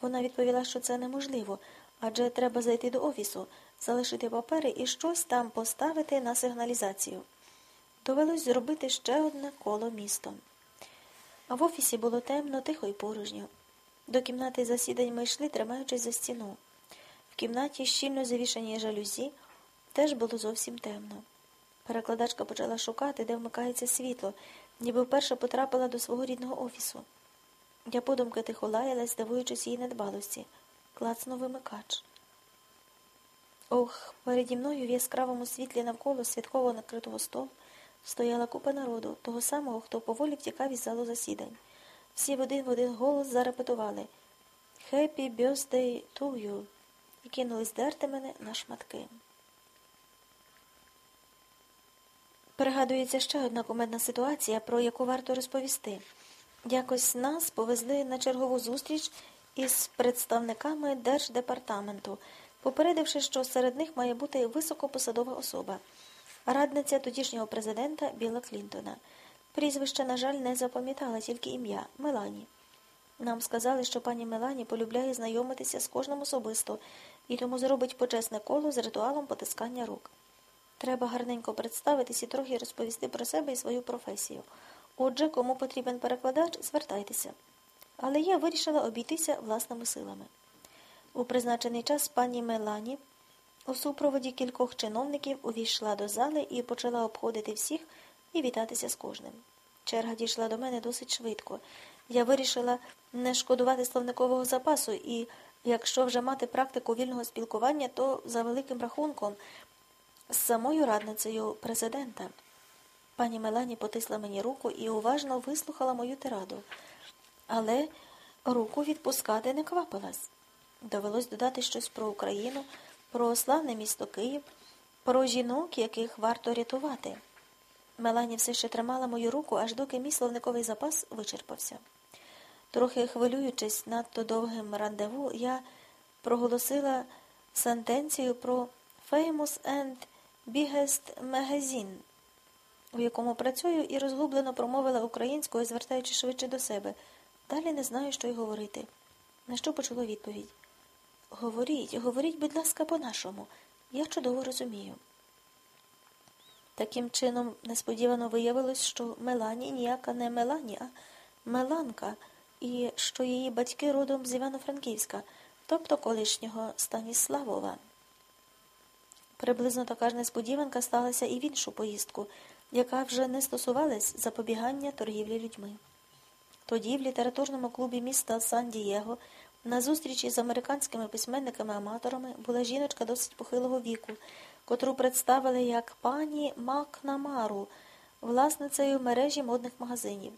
Вона відповіла, що це неможливо, адже треба зайти до офісу, залишити папери і щось там поставити на сигналізацію. Довелось зробити ще одне коло містом. А в офісі було темно, тихо і порожньо. До кімнати засідань ми йшли, тримаючись за стіну. В кімнаті, щільно завішані жалюзі, теж було зовсім темно. Перекладачка почала шукати, де вмикається світло, ніби вперше потрапила до свого рідного офісу. Я подумки тихо лаялась, здивуючись її недбалості. Клацнув вимикач. Ох, переді мною в яскравому світлі навколо святково накритого столу стояла купа народу, того самого, хто поволі втікав із залу засідань. Всі в один в один голос зарепетували «Happy birthday to you» і кинулись дерти мене на шматки. Пригадується ще одна кумедна ситуація, про яку варто розповісти. Якось нас повезли на чергову зустріч із представниками Держдепартаменту, попередивши, що серед них має бути високопосадова особа, радниця тодішнього президента Біла Клінтона. Прізвище, на жаль, не запам'ятала, тільки ім'я Мелані. Нам сказали, що пані Мелані полюбляє знайомитися з кожним особисто і тому зробить почесне коло з ритуалом потискання рук. Треба гарненько представитись і трохи розповісти про себе і свою професію. Отже, кому потрібен перекладач, звертайтеся. Але я вирішила обійтися власними силами. У призначений час пані Мелані у супроводі кількох чиновників увійшла до зали і почала обходити всіх і вітатися з кожним. Черга дійшла до мене досить швидко. Я вирішила не шкодувати словникового запасу і, якщо вже мати практику вільного спілкування, то за великим рахунком з самою радницею президента. Пані Мелані потисла мені руку і уважно вислухала мою тираду, але руку відпускати не квапилась. Довелось додати щось про Україну, про славне місто Київ, про жінок, яких варто рятувати. Мелані все ще тримала мою руку, аж доки мій словниковий запас вичерпався. Трохи хвилюючись надто довгим рандеву, я проголосила сентенцію про «Famous and Biggest Magazine», у якому працюю, і розгублено промовила українською, звертаючи швидше до себе. Далі не знаю, що й говорити. На що почуло відповідь? Говоріть, говоріть, будь ласка, по-нашому. Я чудово розумію. Таким чином, несподівано виявилось, що Мелані ніяка не Мелані, а Меланка, і що її батьки родом з Івано-Франківська, тобто колишнього Станіславова. Приблизно така ж несподіванка сталася і в іншу поїздку, яка вже не стосувалась запобігання торгівлі людьми. Тоді в літературному клубі міста Сан-Дієго на зустрічі з американськими письменниками-аматорами була жіночка досить похилого віку, котру представили як пані Макнамару, власницею мережі модних магазинів.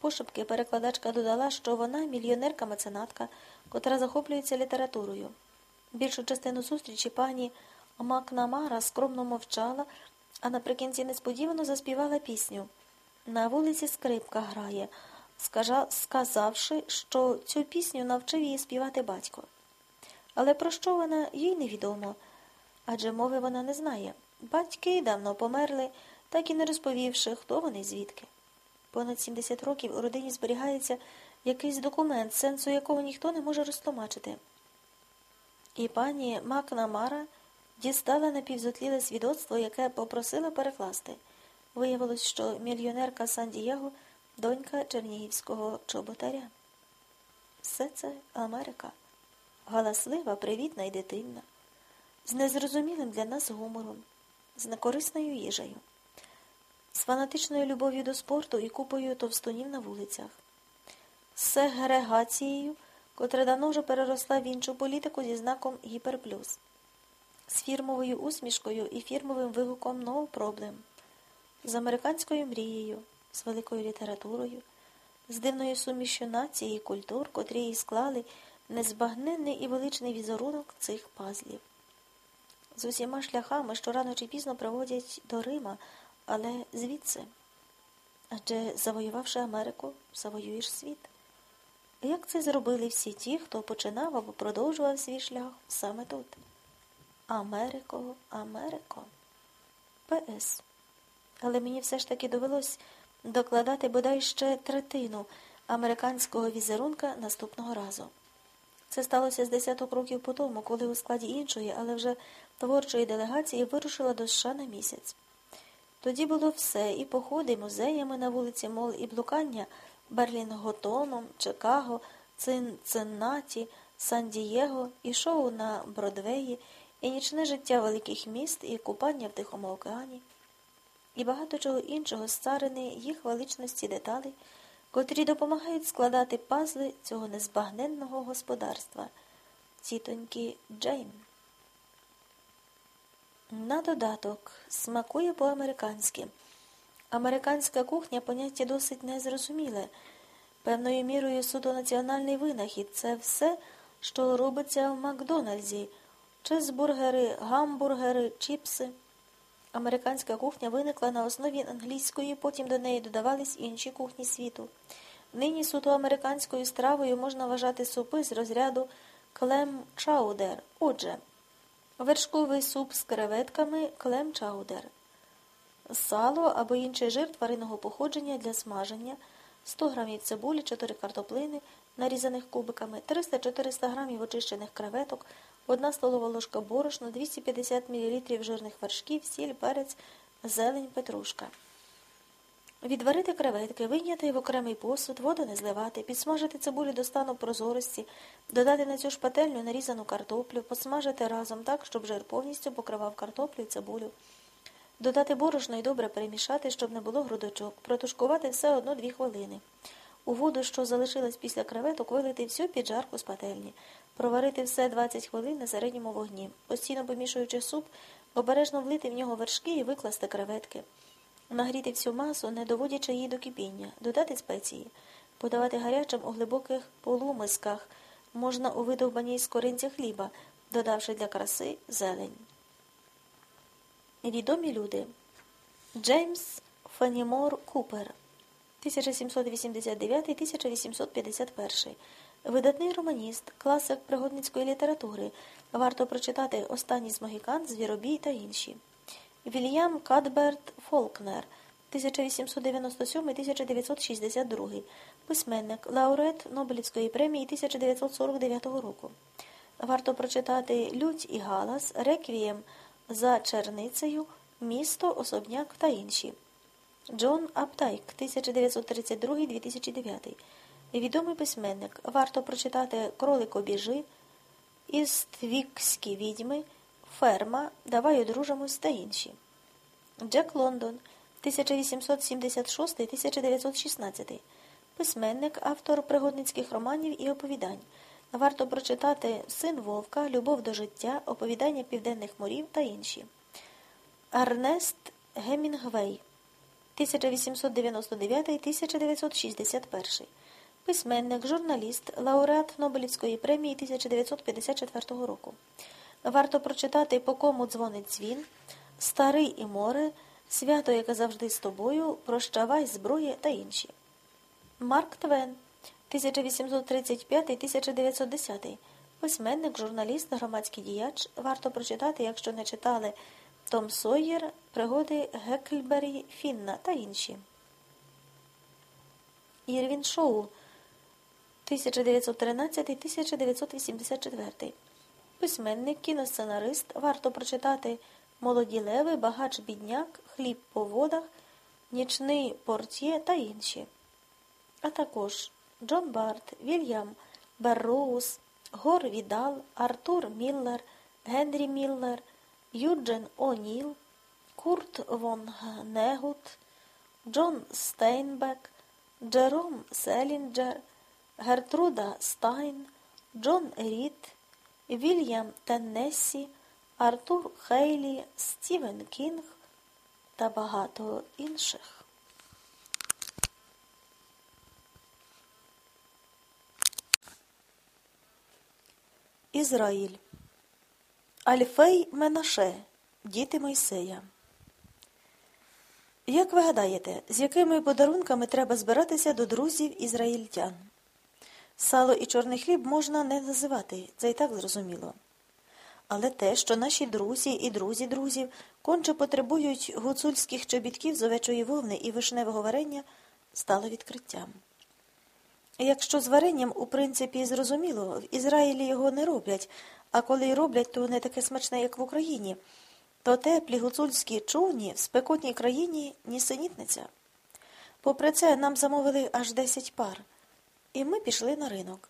Пошепки перекладачка додала, що вона мільйонерка-меценатка, котра захоплюється літературою. Більшу частину зустрічі пані Макнамара скромно мовчала, а наприкінці несподівано заспівала пісню. На вулиці скрипка грає, сказавши, що цю пісню навчив її співати батько. Але про що вона їй невідомо, адже мови вона не знає. Батьки давно померли, так і не розповівши, хто вони звідки. Понад 70 років у родині зберігається якийсь документ, сенсу якого ніхто не може розтлумачити. І пані Макнамара дістала напівзотліле свідоцтво, яке попросила перекласти. Виявилось, що мільйонерка Сан-Дієго – донька чернігівського чоботаря. Все це Америка, галаслива, привітна і дитинна, з незрозумілим для нас гумором, з некорисною їжею, з фанатичною любов'ю до спорту і купою товстунів на вулицях, з сегрегацією, котра давно вже переросла в іншу політику зі знаком гіперплюс з фірмовою усмішкою і фірмовим вигуком «No problem», з американською мрією, з великою літературою, з дивною сумішю нації і культур, котрі її склали незбагненний і величний візерунок цих пазлів. З усіма шляхами, що рано чи пізно приводять до Рима, але звідси. Адже, завоювавши Америку, завоюєш світ. Як це зробили всі ті, хто починав або продовжував свій шлях саме тут? Америко, Америко. П.С. Але мені все ж таки довелось докладати бодай ще третину американського візерунка наступного разу. Це сталося з десяток років по тому, коли у складі іншої, але вже творчої делегації вирушила до США на місяць. Тоді було все і походи музеями на вулиці Мол, і блукання Берлінготоном, Чикаго, Цинциннаті, Сан-Дієго, і шоу на Бродвеї, і нічне життя великих міст, і купання в Тихому океані, і багато чого іншого з царини їх величності деталей, котрі допомагають складати пазли цього незбагненного господарства, тітоньки Джейн. На додаток смакує по-американськи. Американська кухня поняття досить незрозуміле. Певною мірою суто національний винахід це все, що робиться в Макдональдзі, чизбургери, гамбургери, чіпси. Американська кухня виникла на основі англійської, потім до неї додавались інші кухні світу. Нині суто американською стравою можна вважати супи з розряду клем чаудер. Отже, вершковий суп з креветками клем чаудер, сало або інший жир тваринного походження для смаження, 100 г цибулі, 4 картоплини, нарізаних кубиками, 300-400 г очищених креветок, 1 столова ложка борошна, 250 мл жирних вершків, сіль, перець, зелень, петрушка. Відварити креветки, вийняти в окремий посуд, воду не зливати, підсмажити цибулю до стану прозорості, додати на цю ж пательню нарізану картоплю, посмажити разом так, щоб жир повністю покривав картоплю і цибулю. Додати борошно і добре перемішати, щоб не було грудочок, протушкувати все одно дві хвилини. У воду, що залишилась після креветок, вилити всю піджарку з пательні, проварити все 20 хвилин на середньому вогні, постійно помішуючи суп, обережно влити в нього вершки і викласти креветки. Нагріти всю масу, не доводячи її до кипіння, додати спеції, подавати гарячим у глибоких полумисках, можна у видовбаній скоринці хліба, додавши для краси зелень. Відомі люди. Джеймс Фенімор Купер 1789-1851 Видатний романіст, класик пригодницької літератури. Варто прочитати Останній з Могікан, Звіробій та інші. Вільям Кадберт Фолкнер 1897-1962, письменник, лауреат Нобелівської премії 1949 року. Варто прочитати Людь і Галас, Реквієм за черницею, Місто, Особняк та інші. Джон Аптайк 1932-2009. Відомий письменник. Варто прочитати Кролик обіжи, Іствікські відьми. Ферма, Давай одружимось та інші. Джек Лондон, 1876-1916. Письменник, автор пригодницьких романів і оповідань. Варто прочитати Син Вовка, Любов до життя, Оповідання Південних морів та інші. Арнест Гемінгвей, 1899-1961. Письменник, журналіст, лауреат Нобелівської премії 1954 року. Варто прочитати, по кому дзвонить дзвін, Старий і море, Свято, яке завжди з тобою, Прощавай, зброя та інші. Марк Твен, 1835-1910. Письменник, журналіст, громадський діяч. Варто прочитати, якщо не читали Том Сойєр, Пригоди Гекльбері, Фінна та інші. Ірвін Шоу 1913-1984 Письменник, кіносценарист, варто прочитати Молоді леви, багач бідняк, хліб по водах, нічний портє та інші. А також Джон Барт, Вільям Берроуз, Гор Відал, Артур Міллер, Генрі Міллер, Юджен О'Ніл, Курт Воннегут, Джон Стейнбек, Джером Селінджер, Гертруда Стайн, Джон Рід, Вільям Теннессі, Артур Хейлі, Стівен Кінг та багато інших. Ізраїль Альфей Менаше, діти Мойсея. Як ви гадаєте, з якими подарунками треба збиратися до друзів ізраїльтян? Сало і чорний хліб можна не називати, це і так зрозуміло. Але те, що наші друзі і друзі друзів конче потребують гуцульських чобітків з овечої вовни і вишневого варення, стало відкриттям. Якщо з варенням, у принципі, зрозуміло, в Ізраїлі його не роблять, а коли й роблять, то не таке смачне, як в Україні, то теплі гуцульські човні в спекотній країні нісенітниця. Попри це, нам замовили аж 10 пар, і ми пішли на ринок.